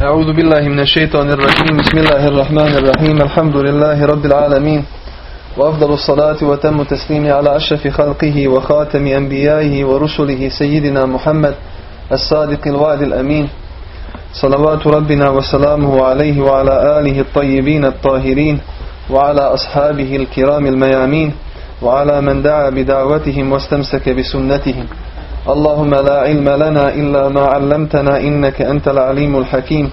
أعوذ بالله من الشيطان الرجيم. بسم الله الرحمن الرحيم. الحمد لله رب العالمين. وأفضل الصلاة وتم تسليم على أشرف خلقه وخاتم أنبيائه ورسله سيدنا محمد الصادق الوعد الأمين. صلوات ربنا وسلامه عليه وعلى آله الطيبين الطاهرين وعلى أصحابه الكرام الميامين وعلى من دعا بدعوتهم واستمسك بسنتهم. اللهم لا علم لنا إلا ما علمتنا إنك أنت العليم الحكيم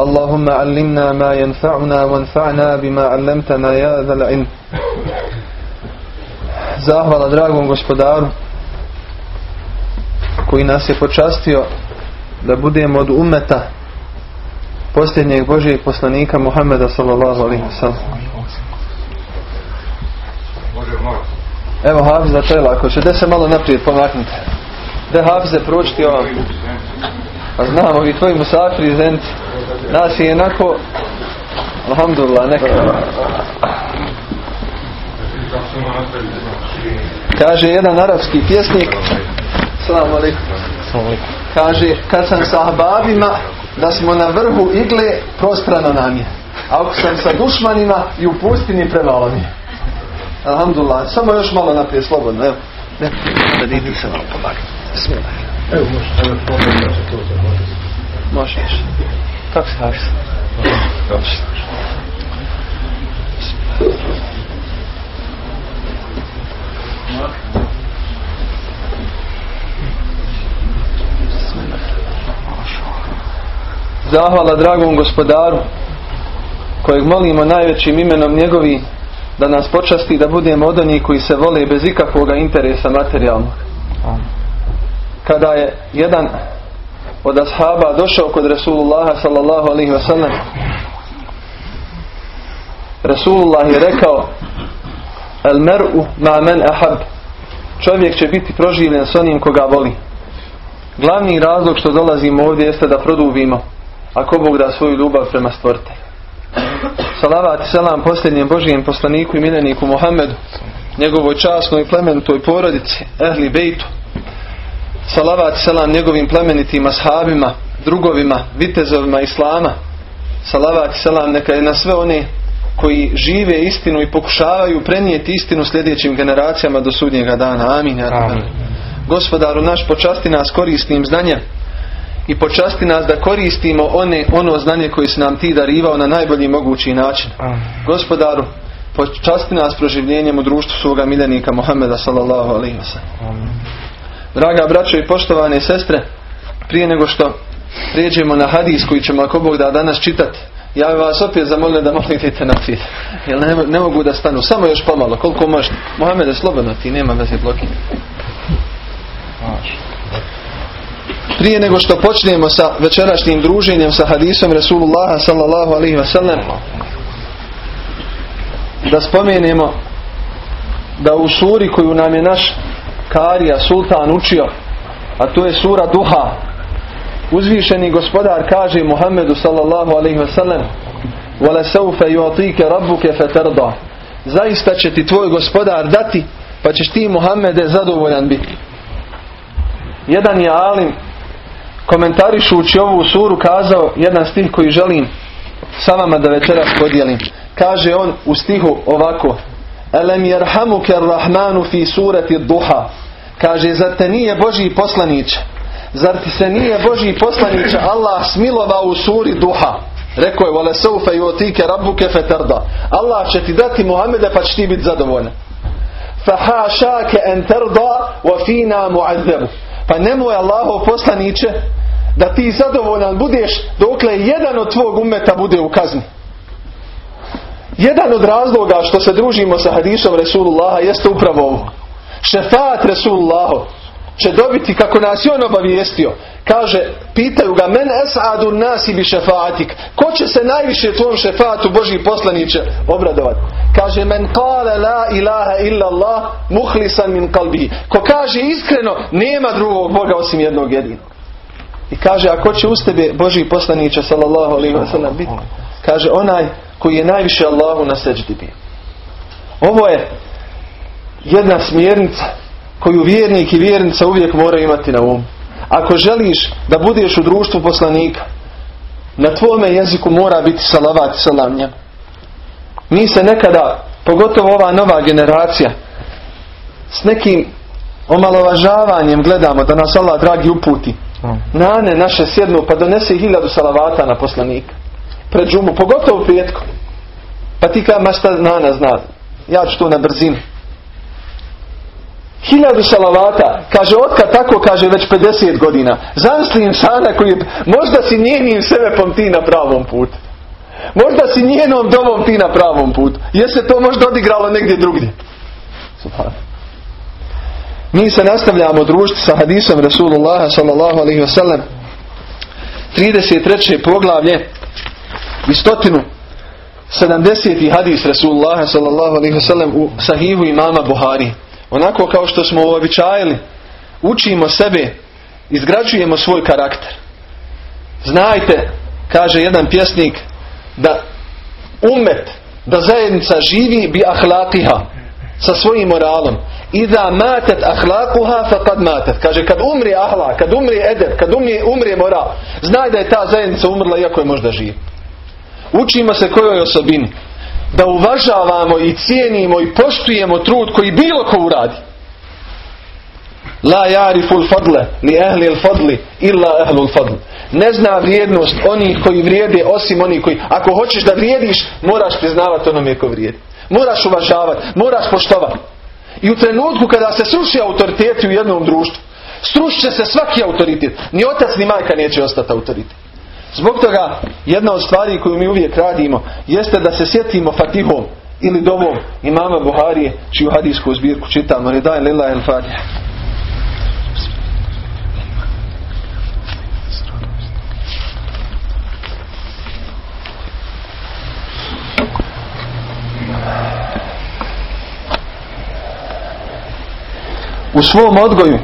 اللهم علمنا ما ينفعنا وانفعنا بما علمتنا يا ذا العلم Zahvala dragom gospodaru koji nas je počastio da budemo od umeta posljednjeg Božijeg poslanika Muhammeda sallallahu alaihi wa sallam. Evo Hafiza, to je lako. Će se malo naprijed pomaknuti. Da Hafize pročiti ovam. A znam, ovi tvoji musafiri zenci. Nas je jednako Alhamdulillah, neka. Kaže jedan arapski pjesnik Salam alaikum. Kaže, kad sam sa ahbabima da smo na vrhu igle prostrano nam je. A ako sam sa dušmanima i u pustini premalo mi je. Alhamdulillah, samo još malo naprijed, slobodno, evo. Ne, da idi se malo pomagati. Bismillah. Evo, može, evo, pomagati se to Možeš. Kako se? Dobro. Zahvala dragom gospodaru kojeg molimo najvećim imenom njegovi da nas počasti da budemo od onih koji se vole bez ikakvog interesa materijalnog. Kada je jedan od ashaba došao kod Rasulullaha sallallahu alaihi wa sallam Rasulullah je rekao El mer'u ma men ahab Čovjek će biti proživljen s onim koga voli. Glavni razlog što dolazimo ovdje jeste da produbimo ako Bog da svoju ljubav prema stvoritelju. Salavat i selam posljednjem Božijem poslaniku i miljeniku Muhammedu, njegovoj časnoj i porodici, ehli bejtu. Salavat selam njegovim plemenitim ashabima, drugovima, vitezovima Islama. Salavat selam neka je na sve one koji žive istinu i pokušavaju prenijeti istinu sljedećim generacijama do sudnjega dana. Amin. Amin. Gospodaru naš počasti nas korisnim znanjem i počasti nas da koristimo one, ono znanje koje si nam ti darivao na najbolji mogući način. Gospodaru, počasti nas proživljenjem u društvu svoga miljenika Muhammeda sallallahu alaihi wa Draga braćo i poštovane sestre, prije nego što prijeđemo na hadis koji ćemo ako Bog da danas čitati, ja bih vas opet zamolio da molite na svijet. Jer ne, ne, mogu da stanu. Samo još pomalo, koliko možete. Mohamede, slobodno ti, nema veze blokin. Prije nego što počnemo sa večerašnjim druženjem sa hadisom Resulullaha sallallahu alaihi wasallam da spomenemo da u suri koju nam je naš Karija sultan učio, a to je sura duha. Uzvišeni gospodar kaže Muhammedu sallallahu alaihi wasallam Vole saufe yuatike rabbuke fetarda Zaista će ti tvoj gospodar dati pa ćeš ti Muhammede zadovoljan biti. Jedan je alim komentarišući ovu suru kazao jedan stih koji želim sa vama da večeras podijelim. Kaže on u stihu ovako Elem jerhamuke rahmanu fi surati duha. Kaže, zar te nije Božji poslanić? Zar ti se nije Božji poslanić Allah smilovao u suri duha? Rekao je, vole saufe i otike rabbuke fetarda. Allah će ti dati Muhammeda pa će ti biti zadovoljan. Fahašake en terda wa fina muazzebu. Pa nemoj Allahov poslaniće da ti zadovoljan budeš dokle jedan od tvog umeta bude u kazni. Jedan od razloga što se družimo sa hadisom Resulullaha jeste upravo ovo. Šefat Resulullaha će dobiti kako nas je on obavijestio. Kaže, pitaju ga, men es'adu nasi bi šefatik. Ko će se najviše tvom šefatu Božji poslaniće obradovati? Kaže, men kale la ilaha illa Allah muhlisan min kalbihi. Ko kaže iskreno, nema drugog Boga osim jednog jedinog. I kaže, a ko će uz tebe Božji poslaniće sallallahu alaihi wa sallam biti? Kaže, onaj koji je najviše Allahu na seđdi bio. Ovo je jedna smjernica koju vjernik i vjernica uvijek moraju imati na umu. Ako želiš da budeš u društvu poslanika, Na tvome jeziku mora biti salavat i salam njemu. Mi se nekada, pogotovo ova nova generacija, s nekim omalovažavanjem gledamo da nas Allah dragi uputi. Nane naše sjednu pa donese hiljadu salavata na poslanika. Pred džumu, pogotovo petkom. Pa ti kada ma šta nana zna. Ja ću to na brzinu. Hiljadu salavata, kaže otkad tako, kaže već 50 godina. Zamisli insana koji možda si njenim sebepom ti na pravom putu. Možda si njenom domom ti na pravom putu. Je se to možda odigralo negdje drugdje. Mi se nastavljamo družiti sa hadisom Rasulullaha sallallahu alaihi wasallam 33. poglavlje i stotinu 70. hadis Rasulullaha sallallahu alaihi wasallam u sahihu imama Buhari. Onako kao što smo uobičajili, učimo sebe, izgrađujemo svoj karakter. Znajte, kaže jedan pjesnik, da umet, da zajednica živi bi ahlaqiha, sa svojim moralom. Iza matet ahlakuha faqad matet. Kaže kad umri ahlak, kad umri edeb, kad umri, umri moral, znaj da je ta zajednica umrla iako je možda živ. Učimo se kojoj osobini. Da uvažavamo i cijenimo i poštujemo trud koji bilo ko uradi. La jariful fadle li ehli fadli illa ehlul fadl. Ne zna vrijednost onih koji vrijede osim onih koji, ako hoćeš da vrijediš, moraš priznavati onome ko vrijedi. Moraš uvažavati, moraš poštovati. I u trenutku kada se sruši autoriteti u jednom društvu, srušit će se svaki autoritet. Ni otac ni majka neće ostati autoritet. Zbog toga jedna od stvari koju mi uvijek radimo jeste da se sjetimo Fatihom ili dovom imama Buharije čiju hadijsku zbirku čitamo. Redaj lila el Fatiha. u svom odgoju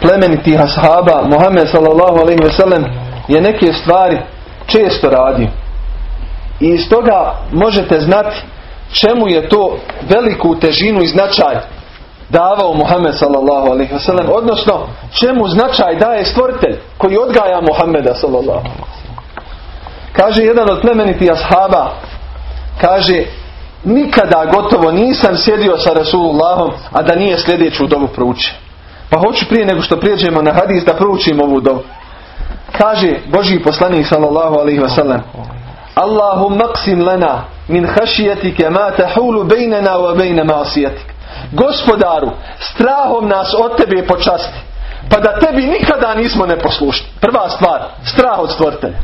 plemenitih ashaba Muhammed sallallahu alaihi ve sellem je neke stvari često radio. I iz toga možete znati čemu je to veliku težinu i značaj davao Muhammed sallallahu alaihi ve sellem, odnosno čemu značaj daje stvoritelj koji odgaja Muhammeda sallallahu Kaže jedan od plemenitih ashaba, kaže nikada gotovo nisam sjedio sa Rasulullahom, a da nije sljedeću dovu proučio. Pa hoću prije nego što prijeđemo na hadis da proučim ovu dovu. Kaže Boži poslanik sallallahu alaihi wasallam Allahum maksim lana min hašijetike ma tahulu bejnena wa bejne masijetik. Gospodaru, strahom nas od tebe počasti, pa da tebi nikada nismo neposlušni. Prva stvar, strah od stvrtelja.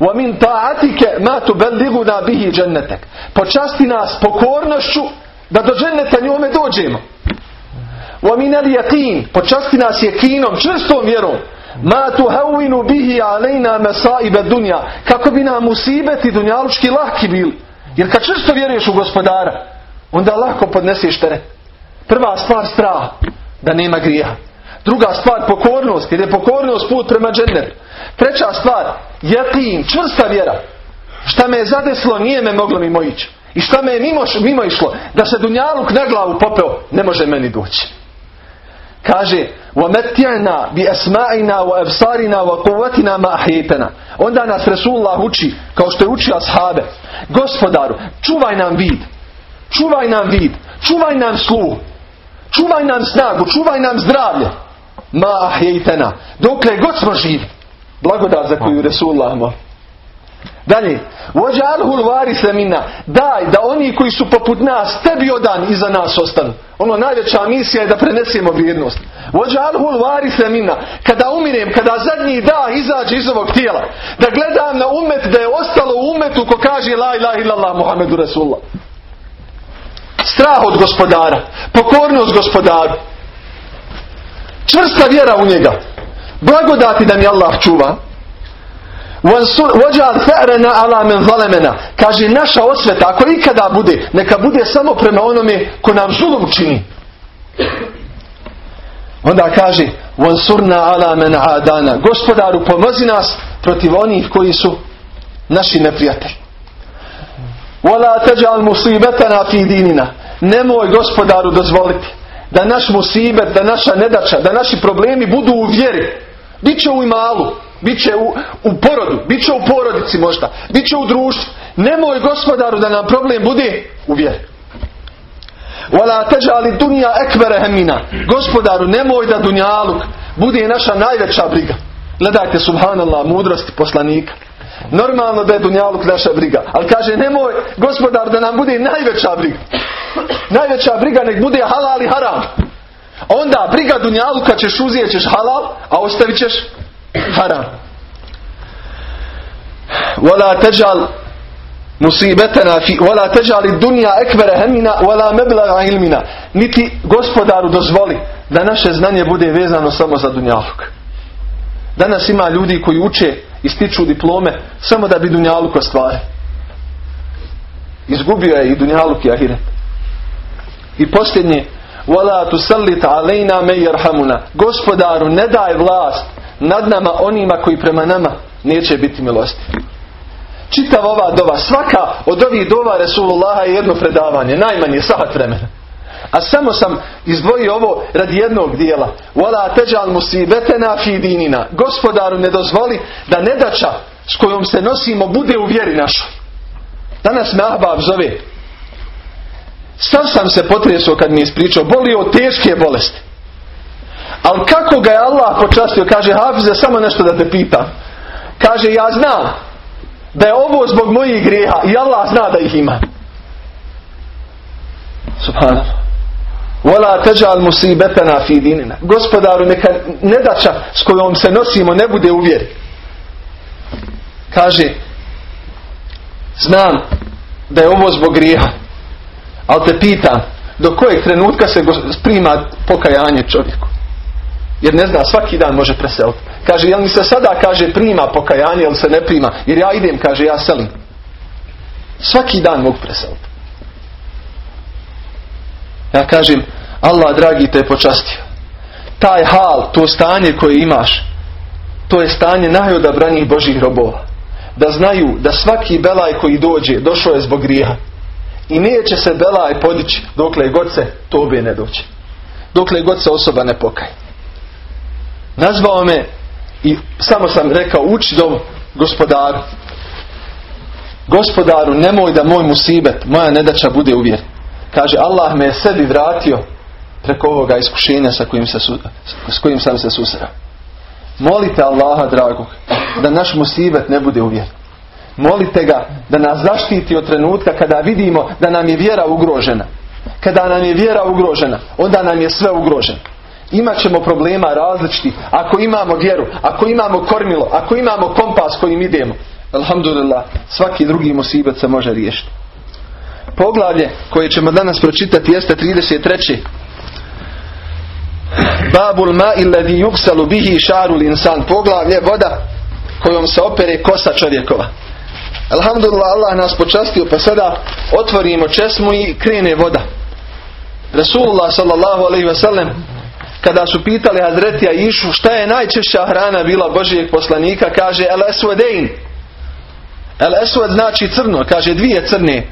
Wa min ta'atike ma tubelliguna bihi džennetek. Počasti nas pokornošću da do dženneta njome dođemo. Wa min al počasti nas jekinom, čvrstom vjerom Ma tuhavinu bihi alejna mesaibe dunja. Kako bi nam usibeti dunjalučki lahki bili. Jer kad često vjeruješ u gospodara, onda lako podneseš teret. Prva stvar strah, da nema grija. Druga stvar pokornost, jer je pokornost put prema džennetu. Treća stvar, jatim, čvrsta vjera. Šta me je zadeslo, nije me moglo mimo ići. I šta me je mimo, mimo išlo, da se Dunjaluk na glavu popeo, ne može meni doći. Kaže, وَمَتِعْنَا بِأَسْمَعِنَا وَأَبْصَارِنَا وَقُوَتِنَا مَا أَحْيَيْتَنَا Onda nas Resulullah uči, kao što je učio ashabe, gospodaru, čuvaj nam vid, čuvaj nam vid, čuvaj nam sluh, čuvaj nam snagu, čuvaj nam zdravlje. Ma ahjejtena, dokle god smo živi. Blagodat za koju Resulullah moli. Dalje, vođarhul varise mina, daj da oni koji su poput nas, tebi odan iza nas ostanu. Ono najveća misija je da prenesemo vrijednost. Vođarhul varise mina, kada umirem, kada zadnji da izađe iz ovog tijela, da gledam na umet da je ostalo u umetu ko kaže la ilaha illallah Muhammedu Resulullah. Strah od gospodara, pokornost gospodaru, čvrsta vjera u njega, blagodati da mi Allah čuva, Ala. Kaže naša osveta, ako ikada bude, neka bude samo prema onome ko nam zulum čini. Onda kaže ala. Gospodaru pomozi nas protiv onih koji su naši neprijatelji. Wala teđal musibetana fi dinina. Nemoj gospodaru dozvoliti da naš musibet, da naša nedača, da naši problemi budu u vjeri. Biće u imalu. Biće u, u porodu, biće u porodici možda, biće u društvu. Nemoj gospodaru da nam problem bude u vjeri. Wala teđali dunija ekbere hemina. Gospodaru, nemoj da dunjaluk bude naša najveća briga. Gledajte, subhanallah, mudrosti poslanika. Normalno da je dunjaluk naša briga. Ali kaže, nemoj, gospodar, da nam bude najveća briga. Najveća briga nek bude halal i haram. Onda briga dunjaluka ćeš uzijet halal, a ostavit ćeš haram. Wala teđal musibetena fi wala tajali dunya akbara hamina wala mablagha ilmina niti gospodaru dozvoli da naše znanje bude vezano samo za dunjaluk. Danas ima ljudi koji uče i stiču diplome samo da bi dunjaluk ostvari. Izgubio je i dunjaluk i ahiret. I posljednje wala tusallit alaina man yarhamuna gospodaru ne daj vlast nad nama onima koji prema nama neće biti milosti čitav ova dova, svaka od ovih dova Resulullaha je jedno predavanje, najmanje sahat vremena. A samo sam izdvojio ovo radi jednog dijela. Wala teđal musibetena fi dinina. Gospodaru ne dozvoli da nedača s kojom se nosimo bude u vjeri našoj. Danas me Ahbab zove. Stav sam se potresao kad mi je ispričao. Bolio teške bolesti. Ali kako ga je Allah počastio? Kaže, Hafize, samo nešto da te pitam. Kaže, ja znam da je ovo zbog mojih grijeha i Allah zna da ih ima. Subhanallah. Wala teđal musibetana fi dinina. Gospodaru, neka nedača s kojom se nosimo ne bude u vjeri. Kaže, znam da je ovo zbog grijeha, ali te pitam, do kojeg trenutka se prima pokajanje čovjeku? Jer ne zna, svaki dan može preseliti. Kaže, jel mi se sada, kaže, prima pokajanje, ili se ne prima? Jer ja idem, kaže, ja selim. Svaki dan mogu preseliti. Ja kažem, Allah, dragi, te je počastio. Taj hal, to stanje koje imaš, to je stanje najodabranih Božih robova. Da znaju da svaki belaj koji dođe, došao je zbog grijeha. I neće se belaj podići dokle god se tobe ne dođe. Dokle god se osoba ne pokaje. Nazvao me i samo sam rekao uči do gospodaru. Gospodaru nemoj da moj musibet, moja nedača bude uvjer. Kaže Allah me je sebi vratio preko ovoga iskušenja sa kojim, se, s kojim sam se susreo. Molite Allaha dragog da naš musibet ne bude uvjer. Molite ga da nas zaštiti od trenutka kada vidimo da nam je vjera ugrožena. Kada nam je vjera ugrožena, onda nam je sve ugroženo imat ćemo problema različiti ako imamo vjeru, ako imamo kormilo, ako imamo kompas kojim idemo. Alhamdulillah, svaki drugi musibet se može riješiti. Poglavlje koje ćemo danas pročitati jeste 33. Babul ma illadhi yuksalu bihi šarul insan. Poglavlje voda kojom se opere kosa čovjekova. Alhamdulillah, Allah nas počastio pa sada otvorimo česmu i krene voda. Rasulullah sallallahu alaihi wa sallam kada su pitali Hazretija Išu šta je najčešća hrana bila Božijeg poslanika, kaže El Eswedein. El Eswed znači crno, kaže dvije crne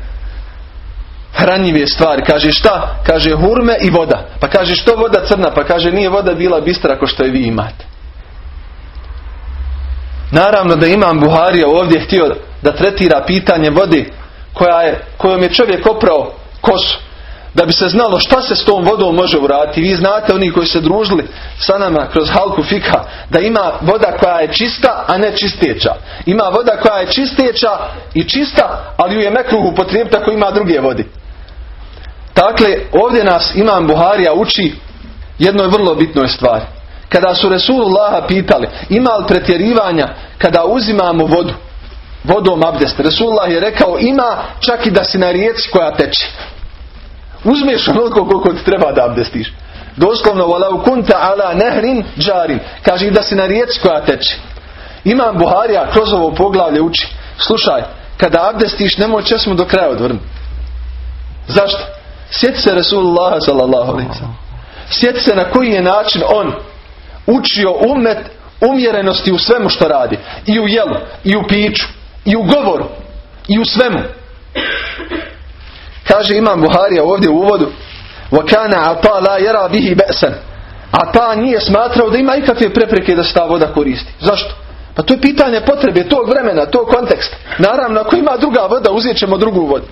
hranjive stvari. Kaže šta? Kaže hurme i voda. Pa kaže što voda crna? Pa kaže nije voda bila bistra ako što je vi imate. Naravno da imam Buharija ovdje htio da tretira pitanje vodi koja je, kojom je čovjek oprao kosu da bi se znalo šta se s tom vodom može uraditi. Vi znate oni koji se družili sa nama kroz halku fika da ima voda koja je čista, a ne čisteća. Ima voda koja je čisteća i čista, ali ju je mekruh upotrijebiti ako ima druge vodi. Dakle, ovdje nas Imam Buharija uči jednoj vrlo bitnoj stvari. Kada su Resulullaha pitali ima li pretjerivanja kada uzimamo vodu, vodom abdest. Resulullah je rekao ima čak i da si na rijeci koja teče. Uzmeš onoliko koliko ti treba da abdestiš. Doslovno, walau kunta ala nehrin džarin. Kaže da si na rijeci koja teče. Imam Buharija kroz ovo poglavlje uči. Slušaj, kada abdestiš nemoj česmu do kraja odvrnuti. Zašto? Sjeti se Rasulullah sallallahu Sjeti se na koji je način on učio umet umjerenosti u svemu što radi. I u jelu, i u piću, i u govoru, i u svemu. Kaže imam Buharija ovdje u uvodu وَكَانَ عَطَا لَا يَرَا بِهِ بَأْسًا A ta nije smatrao da ima ikakve prepreke da se ta voda koristi. Zašto? Pa to je pitanje potrebe tog vremena, tog konteksta. Naravno, ako ima druga voda, uzet ćemo drugu vodu.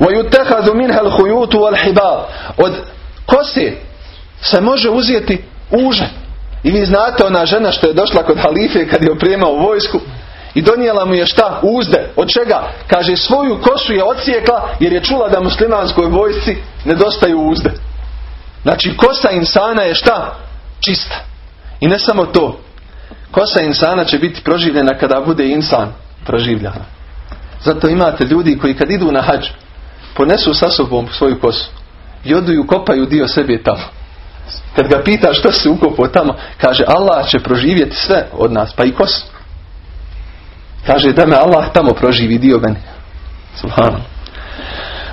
وَيُتَّخَذُ مِنْهَا الْحُيُوتُ وَالْحِبَالِ Od kose se može uzeti uže. I vi znate ona žena što je došla kod halife kad je opremao vojsku i donijela mu je šta? Uzde. Od čega? Kaže svoju kosu je ocijekla jer je čula da muslimanskoj vojsci nedostaju uzde. Znači kosa insana je šta? Čista. I ne samo to. Kosa insana će biti proživljena kada bude insan proživljena. Zato imate ljudi koji kad idu na hađ ponesu sa sobom svoju kosu i odu i ukopaju dio sebe tamo. Kad ga pita što se ukopao tamo, kaže Allah će proživjeti sve od nas, pa i kosu. Kaže da me Allah tamo proživi dio meni. Subhano.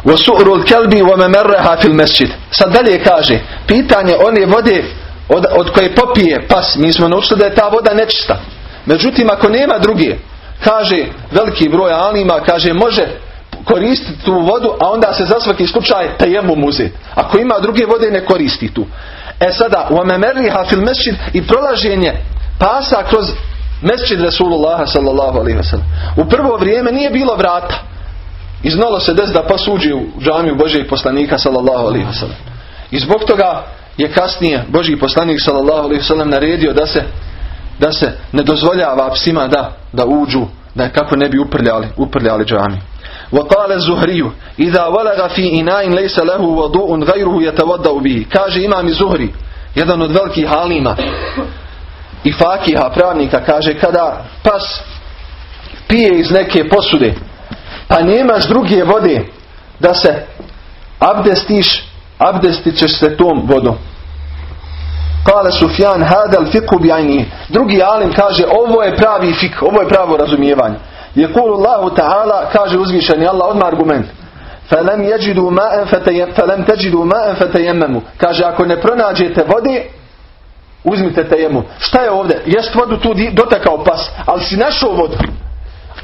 وَسُعْرُ الْكَلْبِ وَمَمَرَّهَا فِي الْمَسْجِدِ Sad dalje kaže, pitanje one vode od, od koje popije pas, mi smo naučili da je ta voda nečista. Međutim, ako nema druge, kaže veliki broj alima, kaže može koristiti tu vodu, a onda se za svaki slučaj tajemom uzeti. Ako ima druge vode, ne koristi tu. E sada, وَمَمَرِّهَا فِي الْمَسْجِدِ i prolaženje pasa kroz mesčid Rasulullaha sallallahu alaihi wa sallam. U prvo vrijeme nije bilo vrata. I znalo se des da pas uđe u džamiju Božijeg poslanika sallallahu alaihi wa sallam. I zbog toga je kasnije Božji poslanik sallallahu alaihi wa sallam naredio da se da se ne dozvoljava psima da, da uđu, da kako ne bi uprljali, uprljali džamiju. وقال الزهري إذا ولغ في إناء ليس له وضوء غيره يتوضأ به kaže imam i Zuhri jedan od velikih halima i fakiha pravnika kaže kada pas pije iz neke posude pa nemaš druge vode da se abdestiš abdestit ćeš se tom vodom Kale Sufjan hadal fiqhu bi Drugi alim kaže ovo je pravi fik, ovo je pravo razumijevanje. Je kulu Allahu ta'ala kaže uzvišeni Allah odmah argument. Falam tajidu ma'an fatayammamu. Kaže ako ne pronađete vode uzmite tejemu. Šta je ovdje? Jest vodu tu dotakao pas, ali si našao vodu.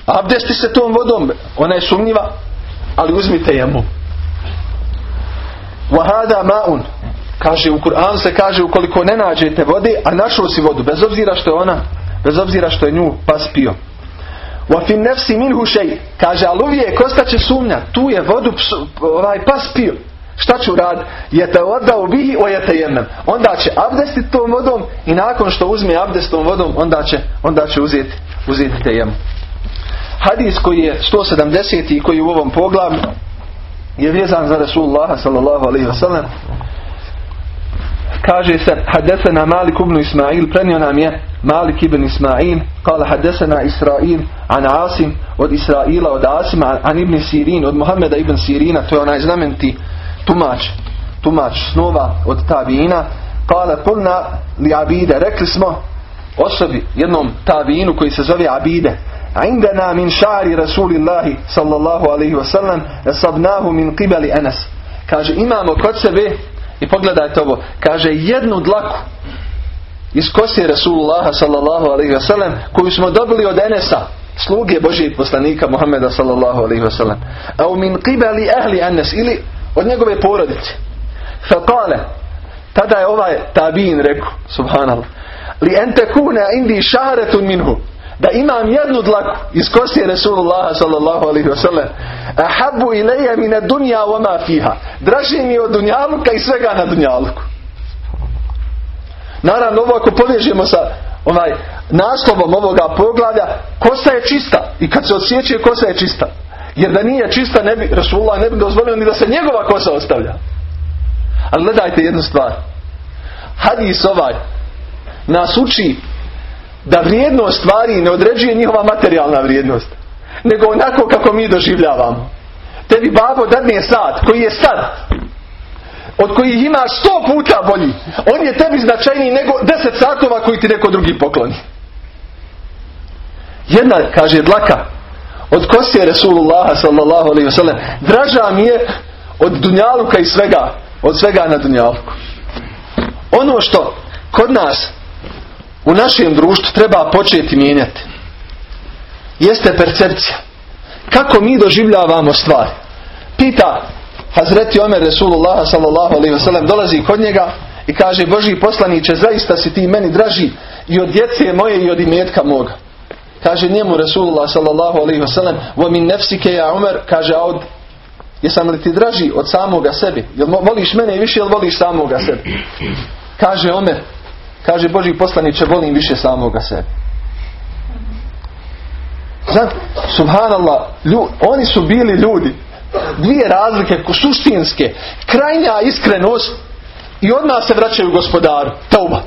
Abdesti se tom vodom, ona je sumnjiva, ali uzmite jemu. Wahada ma'un. Kaže u Kur'anu se kaže ukoliko ne nađete vode, a našao si vodu, bez obzira što je ona, bez obzira što je nju pas pio. Wa fi nafsi minhu shay. Kaže ali uvijek ostaće sumnja, tu je vodu ovaj pas pio. Šta ću rad? Je te odao bihi o je te Onda će abdestiti tom vodom i nakon što uzme abdest tom vodom, onda će, onda će uzeti, uzeti te jemu. Hadis koji je 170. i koji je u ovom poglavlju je vezan za Rasulullah sallallahu alaihi wasallam. Kaže se Hadesena Malik ibn Ismail prenio nam je Malik ibn Ismail kala Hadesena Israil an Asim od Israila od Asima an ibn Sirin od Muhammeda ibn Sirina to je onaj znamenti tumač, tumač snova od tabina, kala kulna li abide, rekli smo osobi, jednom tabinu koji se zove abide, a indana min šari rasulillahi sallallahu alaihi wasallam, sabnahu min qibali enas. Kaže, imamo kod sebe, i pogledajte ovo, kaže, jednu dlaku iz kose Rasulullaha sallallahu alaihi wasallam, koju smo dobili od Enesa, sluge Božijeg poslanika Muhammeda sallallahu alaihi wasallam. A u min qibali ahli Enes, ili od njegove porodice. Faqale tada je ovaj tabin rekao subhanallah li ente kuna indi šaretun minhu. Da imam jednu dlaku iz kosije Resulullah sallallahu alaihi wasallam ahabu ilaja mine dunja ma fiha. Draži mi od dunjaluka i svega na dunjaluku. Naravno ovo ako povežemo sa onaj naslovom ovoga poglavlja kosa je čista. I kad se osjeća kosa je čista jer da nije čista ne bi Resulullah ne bi dozvolio ni da se njegova kosa ostavlja ali gledajte jednu stvar hadis ovaj nas uči da vrijednost stvari ne određuje njihova materijalna vrijednost. Nego onako kako mi doživljavamo. Tebi babo dadne sad, koji je sad, od kojih ima sto puta bolji. On je tebi značajniji nego deset satova koji ti neko drugi pokloni. Jedna, kaže, dlaka od kosije Resulullaha sallallahu alaihi wasallam draža mi je od dunjaluka i svega, od svega na dunjaluku. Ono što kod nas u našem društvu treba početi mijenjati jeste percepcija. Kako mi doživljavamo stvari. Pita Hazreti Omer Resulullah sallallahu alaihi wasallam dolazi kod njega i kaže Boži poslaniće zaista si ti meni draži i od djece moje i od imetka moga. Kaže njemu Resulullah sallallahu alaihi wasallam wa min nefsike ja Umar, kaže od jesam li ti draži od samoga sebi? Jel voliš mene više ili voliš samoga sebi? Kaže Omer, kaže Boži poslaniće volim više samoga sebi. Znate, subhanallah, lju- oni su bili ljudi. Dvije razlike suštinske. Krajnja iskrenost i odmah se vraćaju gospodaru. Tauba.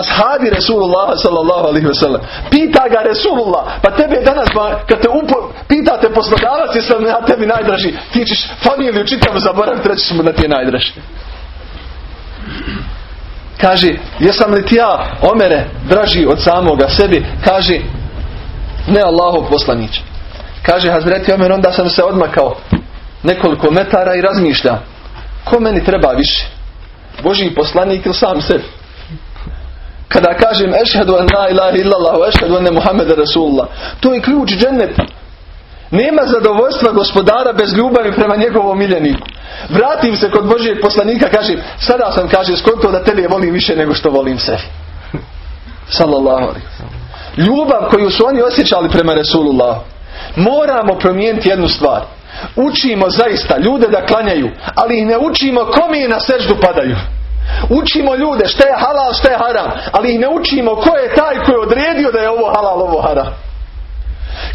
Ashabi Resulullah sallallahu alaihi wasallam. Pita ga Resulullah, pa tebe danas, kad te upo, pitate poslodavac jesam ja tebi najdraži, ti ćeš familiju čitavu zaboraviti, reći mu da ti je najdraži. Kaže, jesam li ti ja, Omere, draži od samoga sebi? Kaže, ne Allahov poslanić. Kaže Hazreti Omer, onda sam se odmakao nekoliko metara i razmišljam. Ko meni treba više? Božji poslanik ili sam sebi? Kada kažem ešhedu an la ilaha illallah ešhedu ane Muhammeda Rasulullah, to je ključ dženneta. Nema zadovoljstva gospodara bez ljubavi prema njegovom miljeniku. Vratim se kod Božijeg poslanika, kažem, sada sam, kaže, skonto da tebe volim više nego što volim sebi. Sallallahu alaihi. Ljubav koju su oni osjećali prema Resulullah. Moramo promijeniti jednu stvar. Učimo zaista ljude da klanjaju, ali ih ne učimo kome je na seždu padaju. Učimo ljude šta je halal, šta je haram, ali ih ne učimo ko je taj koji je odredio da je ovo halal, ovo haram.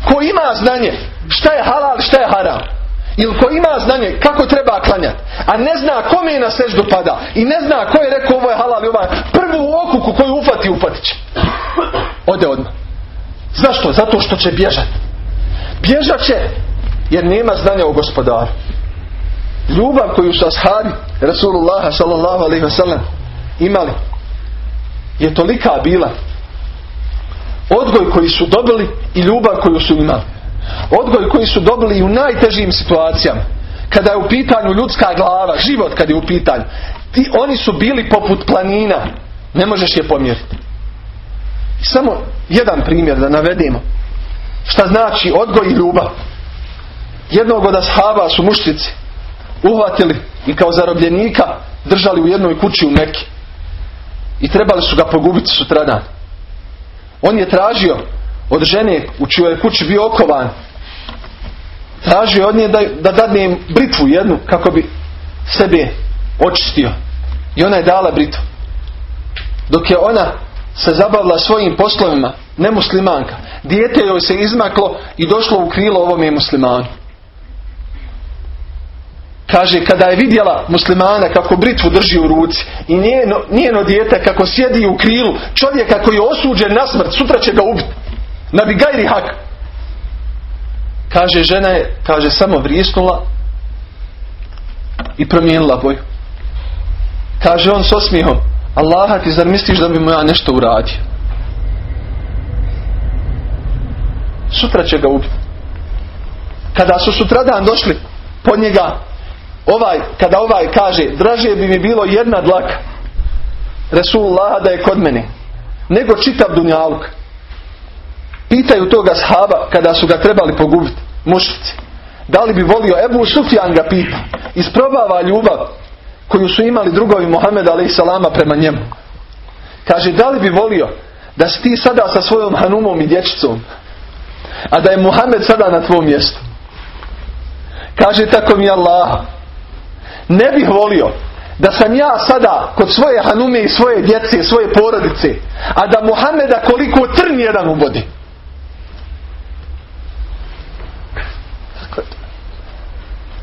Ko ima znanje šta je halal, šta je haram. Ili ko ima znanje kako treba klanjati, a ne zna kome je na seždu pada i ne zna ko je rekao ovo je halal i ovo prvu okuku koju ufati, ufatit će. Ode odmah. Zašto? Zato što će bježati. Bježat će jer nema znanja o gospodaru. Ljubav koju su ashabi Rasulullah sallallahu alaihi wasallam imali je tolika bila odgoj koji su dobili i ljubav koju su imali. Odgoj koji su dobili u najtežim situacijama. Kada je u pitanju ljudska glava, život kad je u pitanju. Ti, oni su bili poput planina. Ne možeš je pomjeriti. Samo jedan primjer da navedemo. Šta znači odgoj i ljubav. Jednog od ashaba su mušnici uhvatili i kao zarobljenika držali u jednoj kući u Meki. I trebali su ga pogubiti sutradan. On je tražio od žene u čijoj kući bio okovan. Tražio od nje da, da dadne im britvu jednu kako bi sebe očistio. I ona je dala britvu. Dok je ona se zabavila svojim poslovima, nemuslimanka, dijete joj se izmaklo i došlo u krilo ovome muslimanu. Kaže, kada je vidjela muslimana kako britvu drži u ruci i njeno, njeno dijete kako sjedi u krilu čovjeka koji je osuđen na smrt, sutra će ga ubiti. Na bi gajri hak. Kaže, žena je, kaže, samo vrisnula i promijenila boju. Kaže on s osmijehom, Allaha ti zar misliš da bi mu ja nešto uradio? Sutra će ga ubiti. Kada su sutradan došli po njega, ovaj, kada ovaj kaže, draže bi mi bilo jedna dlaka Resulullah da je kod mene, nego čitav dunjaluk. Pitaju toga sahaba kada su ga trebali pogubiti, mušnici. Da li bi volio, Ebu Sufjan ga pita, isprobava ljubav koju su imali drugovi alaih salama prema njemu. Kaže, da li bi volio da si ti sada sa svojom hanumom i dječicom, a da je Muhammed sada na tvom mjestu. Kaže, tako mi Allah, ne bih volio da sam ja sada kod svoje hanume i svoje djece, svoje porodice, a da Muhameda koliko trn jedan ubodi.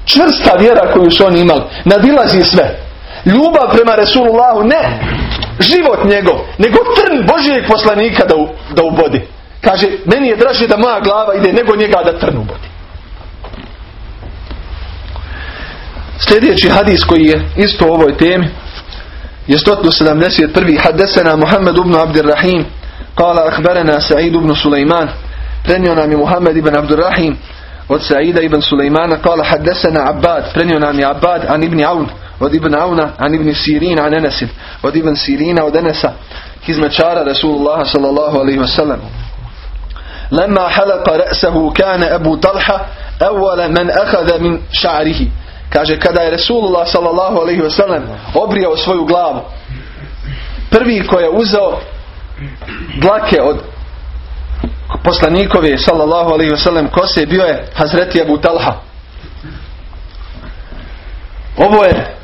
Čvrsta vjera koju su oni imali, nadilazi sve. Ljubav prema Resulullahu, ne život njegov, nego trn Božijeg poslanika da, u, da ubodi. Kaže, meni je draže da moja glava ide nego njega da trn ubodi. Sljedeći hadis koji je isto o ovoj temi je 171. Hadesena Muhammed ibn Abdirrahim kala akbarena Sa'id ibn Sulejman prenio nam je Muhammed ibn Abdirrahim od Sa'ida ibn Sulejmana kala hadesena Abbad prenio nam je Abbad an ibn Aun od ibn Auna an ibn Sirin an Enesin od ibn Sirina od Enesa hizmečara Rasulullah sallallahu alaihi wasallam لما حلق رأسه كان أبو طلحة أول من أخذ من شعره Kaže, kada je Resulullah wasallam obrijao svoju glavu, prvi ko je uzeo dlake od poslanikove sallallahu alaihi wasallam kose bio je Hazreti Abu Talha. Ovo je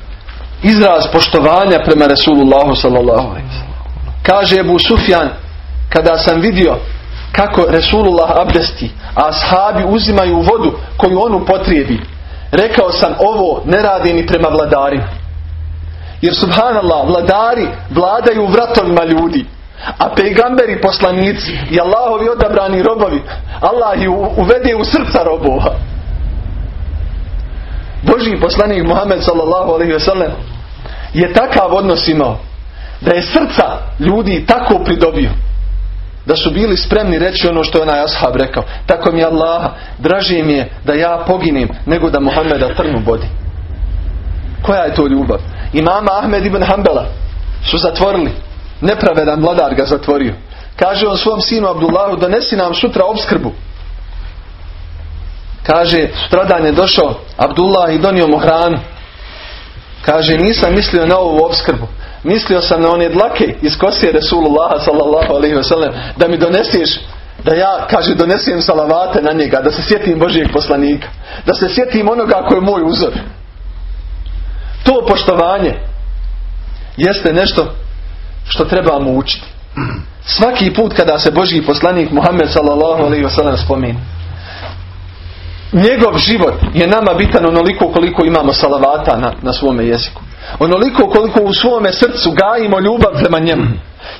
izraz poštovanja prema Resulullahu sallallahu alaihi. Kaže Abu Sufjan kada sam vidio kako Resulullah abdesti, a ashabi uzimaju vodu koju on upotrijebi. Rekao sam ovo ne radi ni prema vladarima. Jer subhanallah, vladari vladaju vratovima ljudi. A pejgamberi poslanici i Allahovi odabrani robovi, Allah ih uvede u srca robova. Boži poslanik Muhammed sallallahu alaihi wasallam je takav odnos imao da je srca ljudi tako pridobio da su bili spremni reći ono što je onaj ashab rekao. Tako mi je Allaha, draže mi je da ja poginim nego da Muhammeda trnu bodi. Koja je to ljubav? Imama Ahmed ibn Hanbala su zatvorili. Nepravedan vladar ga zatvorio. Kaže on svom sinu Abdullahu donesi nam sutra obskrbu. Kaže sutradan je došao Abdullah i donio mu hranu. Kaže nisam mislio na ovu obskrbu. Mislio sam na one dlake iz kosije Resulullah sallallahu alaihi wasallam da mi doneseš da ja, kaže, donesem salavate na njega, da se sjetim Božijeg poslanika, da se sjetim onoga koji je moj uzor. To poštovanje jeste nešto što trebamo učiti. Svaki put kada se Božji poslanik Muhammed sallallahu alaihi wasallam spomeni, njegov život je nama bitan onoliko koliko imamo salavata na, na svome jeziku. Onoliko koliko u svome srcu gajimo ljubav prema njemu.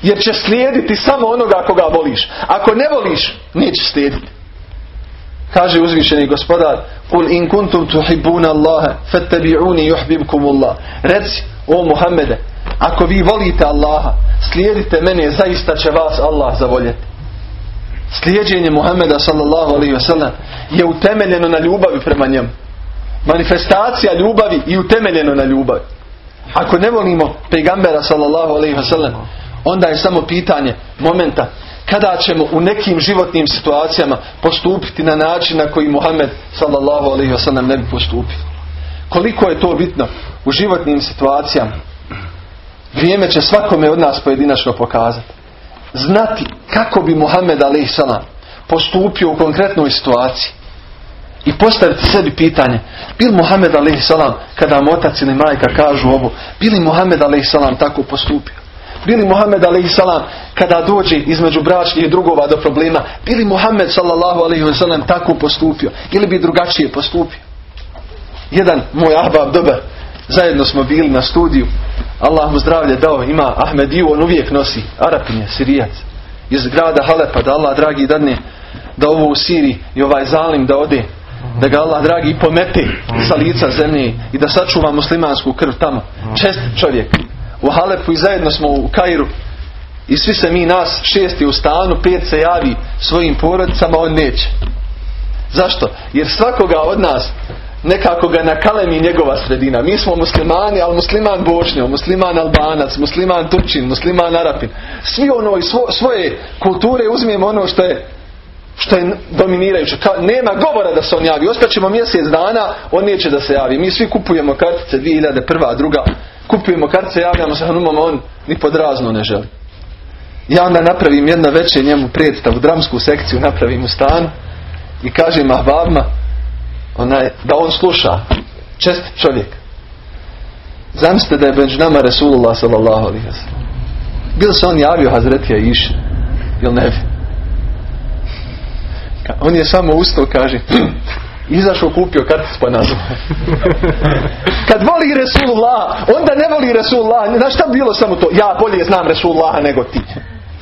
Jer će slijediti samo onoga koga voliš. Ako ne voliš, neće slijediti. Kaže uzvišeni gospodar Kul in kuntum tuhibbuna Allahe fattabi'uni yuhbibkumullah Reci, o Muhammede Ako vi volite Allaha Slijedite mene, zaista će vas Allah zavoljeti Slijedjenje Muhammeda sallallahu alaihi wasallam je utemeljeno na ljubavi prema njemu. Manifestacija ljubavi i utemeljeno na ljubavi. Ako ne volimo pejgambera sallallahu alaihi wasallam onda je samo pitanje momenta kada ćemo u nekim životnim situacijama postupiti na način na koji Muhammed sallallahu alaihi wasallam ne bi postupio. Koliko je to bitno u životnim situacijama vrijeme će svakome od nas pojedinačno pokazati. Znati kako bi Muhammed alaihi salam postupio u konkretnoj situaciji i postaviti sebi pitanje bil Muhammed a.s. kada mu otac ili majka kažu ovo bili Muhammed a.s. tako postupio bili Muhammed a.s. kada dođe između bračnih drugova do problema bili Muhammed a.s. tako postupio ili bi drugačije postupio jedan moj ahbab dobar zajedno smo bili na studiju Allah mu zdravlje dao ima Ahmediju on uvijek nosi Arapinje, Sirijac iz grada Halepa da Allah dragi dadne da ovo u Siriji i ovaj zalim da ode da ga Allah dragi pomete sa lica zemlje i da sačuva muslimansku krv tamo. Čest čovjek. U Halepu i zajedno smo u Kairu i svi se mi nas šesti u stanu, pet se javi svojim porodicama, on neće. Zašto? Jer svakoga od nas nekako ga nakalemi njegova sredina. Mi smo muslimani, ali musliman bošnjo, musliman albanac, musliman turčin, musliman arapin. Svi ono iz svoje kulture uzmijemo ono što je što je dominirajuće. Ka, nema govora da se on javi. Ospaćemo mjesec dana, on neće da se javi. Mi svi kupujemo kartice 2001. druga. Kupujemo kartice, javljamo se Hanumama, on ni pod razno ne želi. Ja onda napravim jedno veće njemu predstavu, dramsku sekciju napravim u stanu i kažem ahbabima onaj, da on sluša. Čest čovjek. Zamislite da je među nama Resulullah sallallahu alaihi. Bilo se on javio Hazretija Iša ili ne bi? On je samo ustao, kaže, izašao, kupio kartic pa nazva. Kad voli Resulullah, onda ne voli Resulullah. Znaš šta bilo samo to? Ja bolje znam Resulullah nego ti.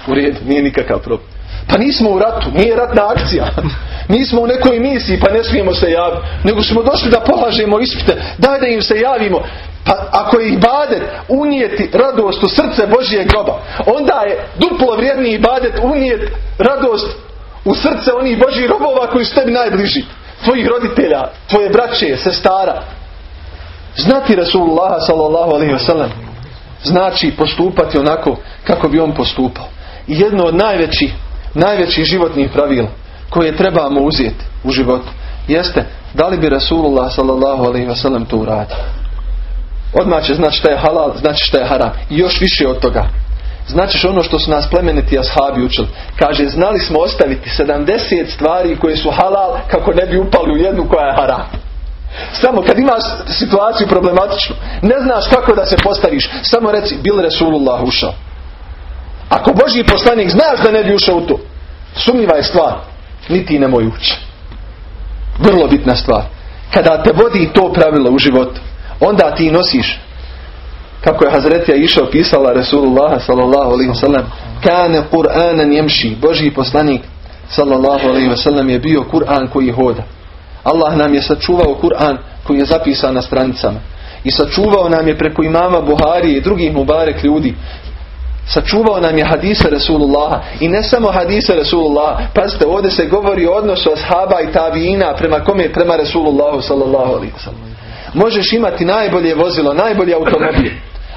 U redu, nije nikakav problem. Pa nismo u ratu, nije ratna akcija. Nismo u nekoj misiji pa ne smijemo se javiti. Nego smo došli da polažemo ispite. Daj da im se javimo. Pa ako je ibadet unijeti radost u srce Božije groba, onda je duplo vrijedniji ibadet unijeti radost u srce onih Božih robova koji su tebi najbliži. Tvojih roditelja, tvoje braće, sestara. Znati Rasulullah sallallahu alaihi wasallam znači postupati onako kako bi on postupao. I jedno od najvećih, najvećih životnih pravila koje trebamo uzeti u životu jeste da li bi Rasulullah sallallahu alaihi wasallam to uradio. Odmah će znači šta je halal, znači šta je haram. I još više od toga. Značiš ono što su nas plemeniti ashabi učili. Kaže, znali smo ostaviti 70 stvari koje su halal kako ne bi upali u jednu koja je haram. Samo kad imaš situaciju problematičnu, ne znaš kako da se postaviš, samo reci, bil Resulullah ušao. Ako Božji poslanik znaš da ne bi ušao u to, sumnjiva je stvar, niti nemoj ući. Vrlo bitna stvar. Kada te vodi to pravilo u životu, onda ti nosiš kako je Hazretija išao pisala Resulullah sallallahu alaihi wasallam kane Kur'anan jemši Božji poslanik sallallahu alaihi wasallam je bio Kur'an koji hoda. Allah nam je sačuvao Kur'an koji je zapisan na stranicama. I sačuvao nam je preko imama Buhari i drugih Mubarek ljudi. Sačuvao nam je hadise Resulullaha i ne samo hadise Resulullaha pazite ovdje se govori o odnosu ashaba i tabiina prema kome? Prema Resulullahu sallallahu alaihi wasallam možeš imati najbolje vozilo najbolji automobil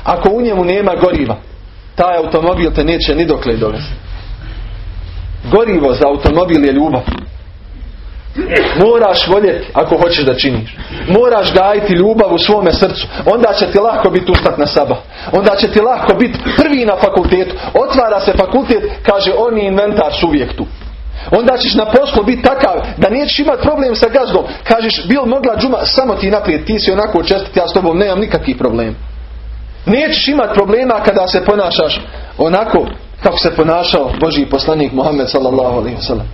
ako u njemu nema goriva taj automobil te neće ni dokle dovesti gorivo za automobil je ljubav Moraš voljeti ako hoćeš da činiš. Moraš gajiti ljubav u svome srcu. Onda će ti lako biti ustat na saba. Onda će ti lako biti prvi na fakultetu. Otvara se fakultet, kaže on je inventar su uvijek tu. Onda ćeš na poslu biti takav da nećeš imati problem sa gazdom. Kažeš, bil mogla džuma, samo ti naprijed, ti si onako čestit, ja s tobom nemam nikakvih problem. Nećeš imati problema kada se ponašaš onako kako se ponašao Božji poslanik Muhammed sallallahu alaihi wasallam.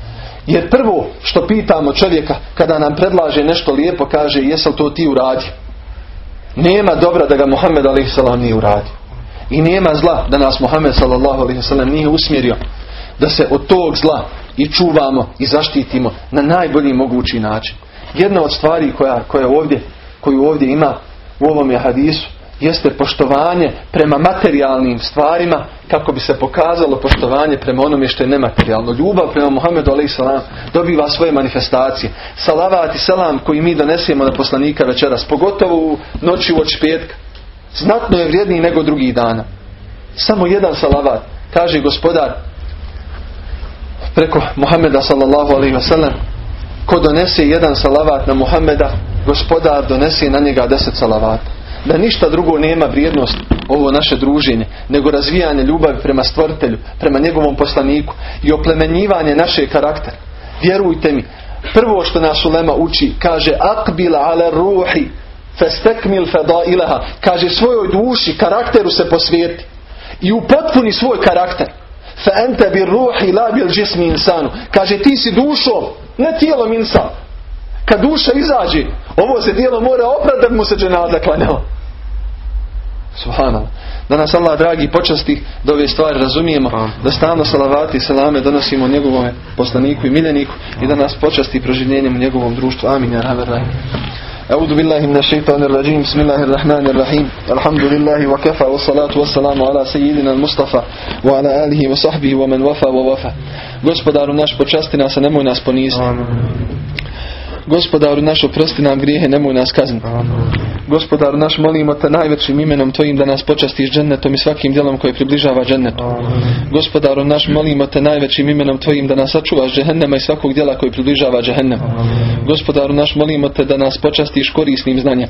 Jer prvo što pitamo čovjeka kada nam predlaže nešto lijepo kaže jesal to ti uradi. Nema dobra da ga Muhammed a.s. nije uradio. I nema zla da nas Muhammed s.a.v. nije usmjerio da se od tog zla i čuvamo i zaštitimo na najbolji mogući način. Jedna od stvari koja, koja ovdje, koju ovdje ima u ovom je hadisu jeste poštovanje prema materijalnim stvarima kako bi se pokazalo poštovanje prema onome što je nematerijalno. Ljubav prema Muhammedu a.s. dobiva svoje manifestacije. Salavat i salam koji mi donesemo na poslanika večeras, pogotovo u noći u petka, znatno je vrijedniji nego drugih dana. Samo jedan salavat, kaže gospodar preko Muhammeda sallallahu alaihi wasallam ko donese jedan salavat na Muhammeda gospodar donese na njega deset salavata da ništa drugo nema vrijednost ovo naše druženje, nego razvijanje ljubavi prema stvoritelju, prema njegovom poslaniku i oplemenjivanje naše karaktera. Vjerujte mi, prvo što nas ulema uči, kaže akbil ala ruhi festekmil ilaha, kaže svojoj duši, karakteru se posvijeti i upotpuni svoj karakter. Fa ente bi ruhi la bil insanu. Kaže ti si dušom, ne tijelom insan Kad duša izađe, ovo se dijelo mora oprati da bi mu se dženaza klanjala. Subhanallah. Da nas Allah dragi počasti da ove stvari razumijemo, da stalno salavati i salame donosimo njegovom poslaniku i miljeniku i da nas počasti proživljenjem u njegovom društvu. Amin. Ja أعوذ بالله من الشيطان الرجيم بسم الله الرحمن الرحيم الحمد لله وكفى والصلاة والسلام على سيدنا المصطفى وعلى آله وصحبه ومن وفى ووفى Gospodaru naš počasti nas, a nemoj nas poniziti. Gospodaru naš oprosti nam grijehe, nemoj nas kazniti. Gospodaru naš molimo te najvećim imenom Tvojim da nas počastiš džennetom i svakim djelom koje približava džennetu. Gospodaru naš molimo te najvećim imenom Tvojim da nas sačuvaš džehennema i svakog djela koji približava džehennem. Gospodaru naš molimo te da nas počastiš korisnim znanjem.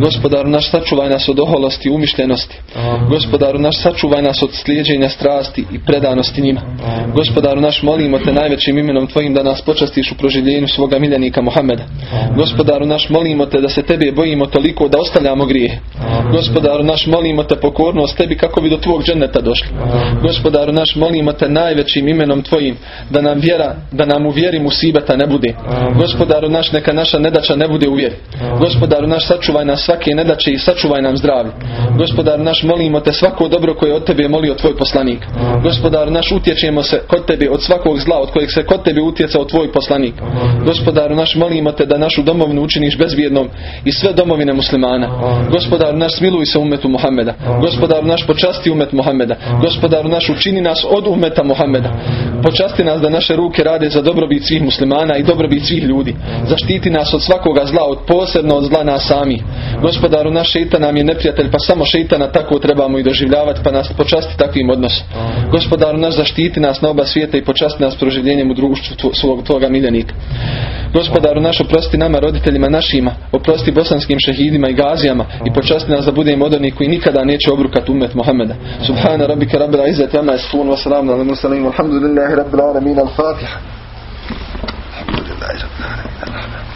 Gospodaru naš sačuvaj nas od oholosti i umišljenosti. Gospodaru naš sačuvaj nas od slijeđenja strasti i predanosti njima. Gospodaru naš molimo te najvećim imenom Tvojim da nas počastiš u proživljenju svoga miljenika Mohameda. Gospodaru naš molimo te da se tebe bojimo toliko da ostavljamo grije. Gospodaru naš molimo te pokornost tebi kako bi do tvog dženeta došli. Gospodaru naš molimo te najvećim imenom tvojim da nam vjera, da nam u vjeri musibeta ne bude. Gospodaru naš neka naša nedača ne bude u vjeri. Gospodaru naš sačuvaj nas svake nedače i sačuvaj nam zdravlje. Gospodaru naš molimo te svako dobro koje od tebe je molio tvoj poslanik. Gospodaru naš utječemo se kod tebe od svakog zla od kojeg se kod tebe utjecao tvoj poslanik. Gospodaru naš molimo te da našu domovinu učiniš bezvjednom i sve domovine muslimana. Gospodar naš smiluj se umetu Muhammeda. Gospodar naš počasti umet Muhammeda. Gospodar naš učini nas od umeta Muhammeda. Počasti nas da naše ruke rade za dobrobit svih muslimana i dobrobit svih ljudi. Zaštiti nas od svakoga zla, od posebno od zla nas sami. Gospodaru naš šeitan nam je neprijatelj, pa samo šeitana tako trebamo i doživljavati, pa nas počasti takvim odnosom. Gospodaru naš zaštiti nas na oba svijeta i počasti nas proživljenjem u društvu svog tvoga miljenika. Gospodaru naš oprosti nama, roditeljima našima, oprosti bosanskim šehidima i gazijama i počasti nas da budemo od onih koji nikada neće obrukati umet Muhammeda. Subhana rabbika rabbil izzati amma yasifun wa salamun alal mursalin walhamdulillahi rabbil alamin al-fatiha. Alhamdulillahi rabbil alamin.